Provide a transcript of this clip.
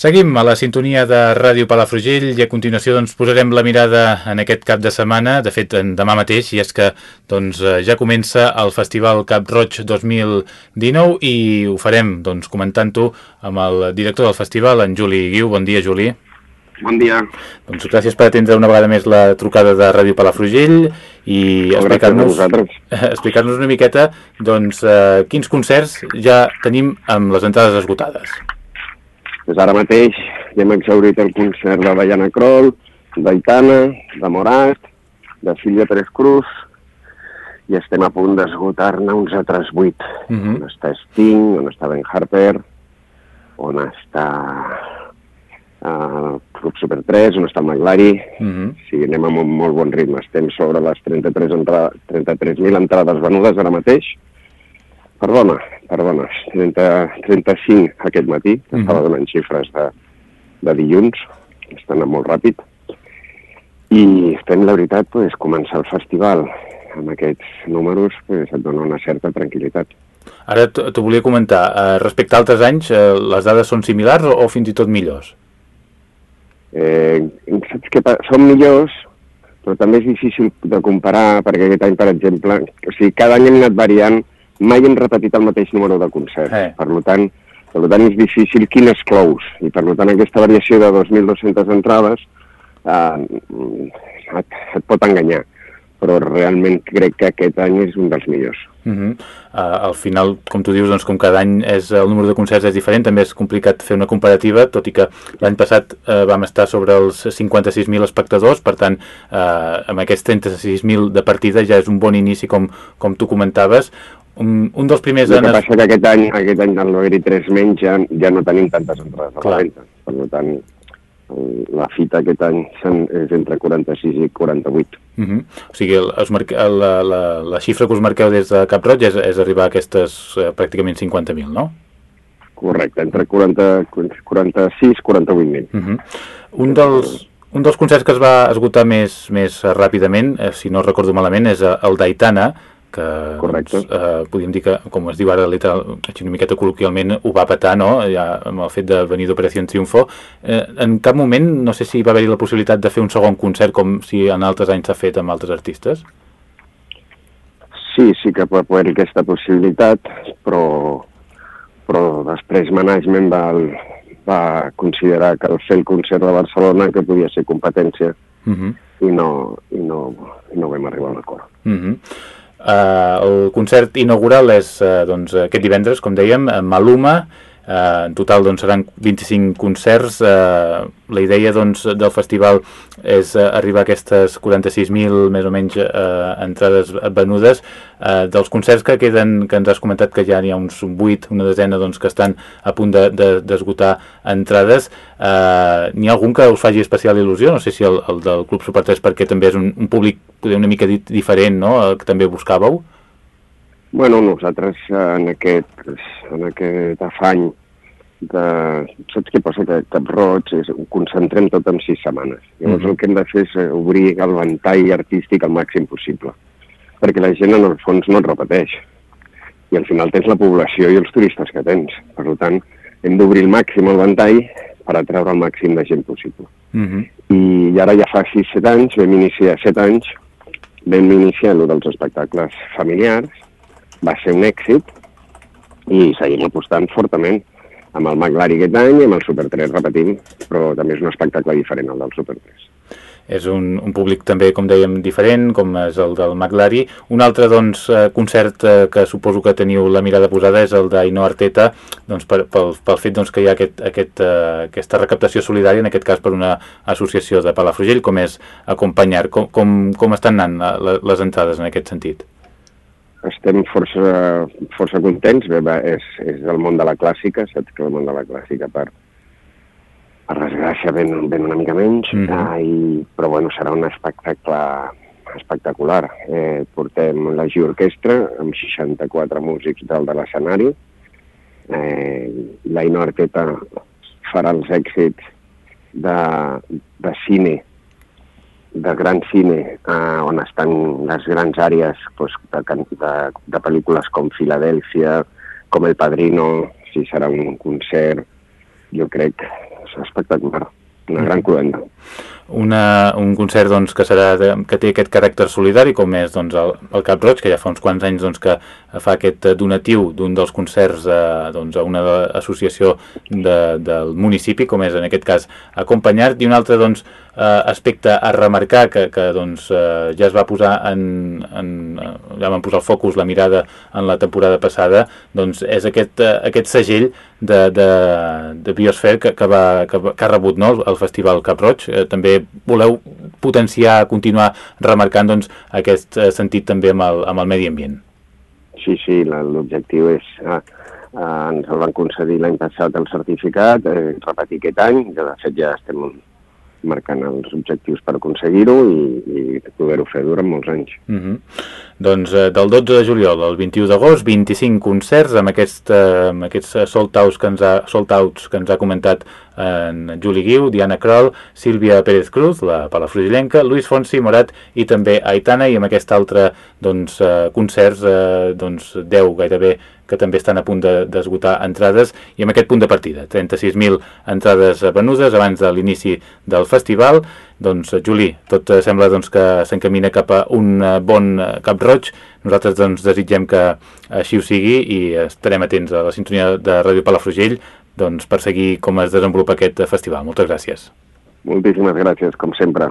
Seguim a la sintonia de Ràdio Palafrugell i a continuació doncs, posarem la mirada en aquest cap de setmana, de fet demà mateix, i és que doncs, eh, ja comença el Festival Cap Roig 2019 i ho farem doncs, comentant-ho amb el director del festival, en Juli Guiu. Bon dia, Juli. Bon dia. Doncs gràcies per atendre una vegada més la trucada de Ràdio Palafrugell i explicar-nos explicar una miqueta doncs, eh, quins concerts ja tenim amb les entrades esgotades. Pues ara mateix ja hem exaurit el concert de Diana Kroll, d'Aitana, de Morat, de Sílvia Pérez Cruz, i estem a punt d'esgotar-ne uns altres vuit. Uh -huh. On està Sting, on està Ben Harper, on està uh, Club Super 3, on està el Maglari. Uh -huh. Sí, anem amb un molt bon ritme. Estem sobre les 33.000 entra 33 entrades venudes ara mateix. Perdona, perdona, 30, 35 aquest matí, mm -hmm. estava donant xifres de, de dilluns, està anant molt ràpid, i estem, la veritat, pues, començar el festival amb aquests números pues, et dona una certa tranquil·litat. Ara t'ho volia comentar, eh, respecte a altres anys, eh, les dades són similars o, o fins i tot millors? Eh, saps què Són millors, però també és difícil de comparar, perquè aquest any, per exemple, o sigui, cada any hem anat variant mai hem repetit el mateix número de concerts. Eh. Per tant, per tant, és difícil quines clous. I per tant, aquesta variació de 2.200 entrades eh, et, et pot enganyar però realment crec que aquest any és un dels millors. Uh -huh. uh, al final, com tu dius, doncs, com cada any és, el número de concerts és diferent, també és complicat fer una comparativa, tot i que l'any passat uh, vam estar sobre els 56.000 espectadors, per tant, uh, amb aquests 36.000 de partida ja és un bon inici, com, com tu comentaves, un, un dels primers... El que passa que aquest any, aquest any al haver-hi tres menys ja, ja no tenim tantes entrades a la venda. Per tant, la fita aquest any és entre 46 i 48. Uh -huh. O sigui, el, marca, la, la, la xifra que us marqueu des de Cap Roig és, és arribar a aquestes eh, pràcticament 50.000, no? Correcte, entre 40, 46 i 48.000. Uh -huh. Un dels, un dels concerts que es va esgotar més, més ràpidament, eh, si no recordo malament, és el d'Aitana, que Correcte. Doncs, eh, podríem dir que, com es diu ara literal, una miqueta col·loquialment, ho va patar, no?, ja amb el fet de venir d'Operació Triunfo. Eh, en cap moment, no sé si va haver-hi la possibilitat de fer un segon concert com si en altres anys s'ha fet amb altres artistes? Sí, sí que va haver aquesta possibilitat, però, però després Management va, va considerar que al fer el concert de Barcelona que podia ser competència uh mhm. -huh. i, no, i, no, i no vam arribar a un acord. Uh mhm. -huh. Uh, el concert inaugural és uh, doncs, aquest divendres, com dèiem, Maluma, Uh, en total doncs, seran 25 concerts. Uh, la idea doncs, del festival és uh, arribar a aquestes 46.000 més o menys uh, entrades venudes. Uh, dels concerts que queden, que ens has comentat que ja n'hi ha uns 8, una desena doncs, que estan a punt d'esgotar de, de, entrades, uh, n'hi ha algun que us faci especial il·lusió? No sé si el, el del Club Super 3 perquè també és un, un públic una mica diferent, no?, que també buscàveu. Bueno, nosaltres en aquest, en aquest afany de... Saps què passa? Que Cap Roig és, ho concentrem tot en sis setmanes. Llavors mm. el que hem de fer és eh, obrir el ventall artístic al màxim possible, perquè la gent en el fons no et repeteix. I al final tens la població i els turistes que tens. Per tant, hem d'obrir el màxim el ventall per atreure el màxim de gent possible. Mm -hmm. I ara ja fa 6-7 anys, vam iniciar 7 anys, vam iniciar el dels espectacles familiars, va ser un èxit i seguim apostant fortament amb el McLaren aquest any i amb el Super 3 repetint, però també és un espectacle diferent el del Super 3 és un, un públic també, com dèiem, diferent, com és el del McLaren. Un altre doncs, eh, concert eh, que suposo que teniu la mirada posada és el d'Aino Arteta, doncs, per, pel, pel fet doncs, que hi ha aquest, aquest, uh, aquesta recaptació solidària, en aquest cas per una associació de Palafrugell, com és Acompanyar. Com, com, com estan anant les entrades en aquest sentit? Estem força, força contents, bé, va, és, és del món de la clàssica, saps que el món de la clàssica per, per desgràcia ven, ven una mica menys, mm -hmm. ah, i, però bueno, serà un espectacle espectacular. Eh, portem la G Orquestra amb 64 músics dalt de l'escenari, eh, l'Aino Arteta farà els èxits de, de cine de gran cine eh, on estan les grans àrees doncs, de, de, de pel·lícules com Filadèlfia, com El Padrino, si serà un concert, jo crec doncs, espectacular, una gran cluenda una, un concert doncs, que, serà de, que té aquest caràcter solidari com és doncs, el, el Cap Roig, que ja fa uns quants anys doncs, que fa aquest donatiu d'un dels concerts eh, doncs, a una associació de, del municipi, com és en aquest cas acompanyat, i un altre doncs, eh, aspecte a remarcar que, que doncs, eh, ja es va posar en, en, ja van posar el focus, la mirada en la temporada passada, doncs és aquest, eh, aquest segell de, de, de Biosfer que, que, va, que, que ha rebut no, el Festival Cap Roig, eh, també voleu potenciar, continuar remarcant doncs, aquest eh, sentit també amb el, amb el medi ambient. Sí, sí, l'objectiu és... Ah, ah, ens el van concedir l'any passat el certificat, eh, repetir aquest any, que de fet ja estem marcant els objectius per aconseguir-ho i, i poder-ho fer durant molts anys. Uh mhm. -huh. Doncs eh, del 12 de juliol al 21 d'agost, 25 concerts amb, aquest, eh, amb aquests sold-outs que, ens ha, sold que ens ha comentat en Juli Guiu, Diana Kroll, Sílvia Pérez Cruz, la palafrugellenca, Luis Fonsi, Morat i també Aitana i amb aquest altre doncs, eh, concerts, eh, doncs 10 gairebé que també estan a punt d'esgotar de, entrades i amb aquest punt de partida, 36.000 entrades venudes abans de l'inici del festival. Doncs, Juli, tot sembla doncs, que s'encamina cap a un bon cap roig. Nosaltres doncs, desitgem que així ho sigui i estarem atents a la sintonia de Ràdio Palafrugell doncs, per seguir com es desenvolupa aquest festival. Moltes gràcies. Moltíssimes gràcies, com sempre.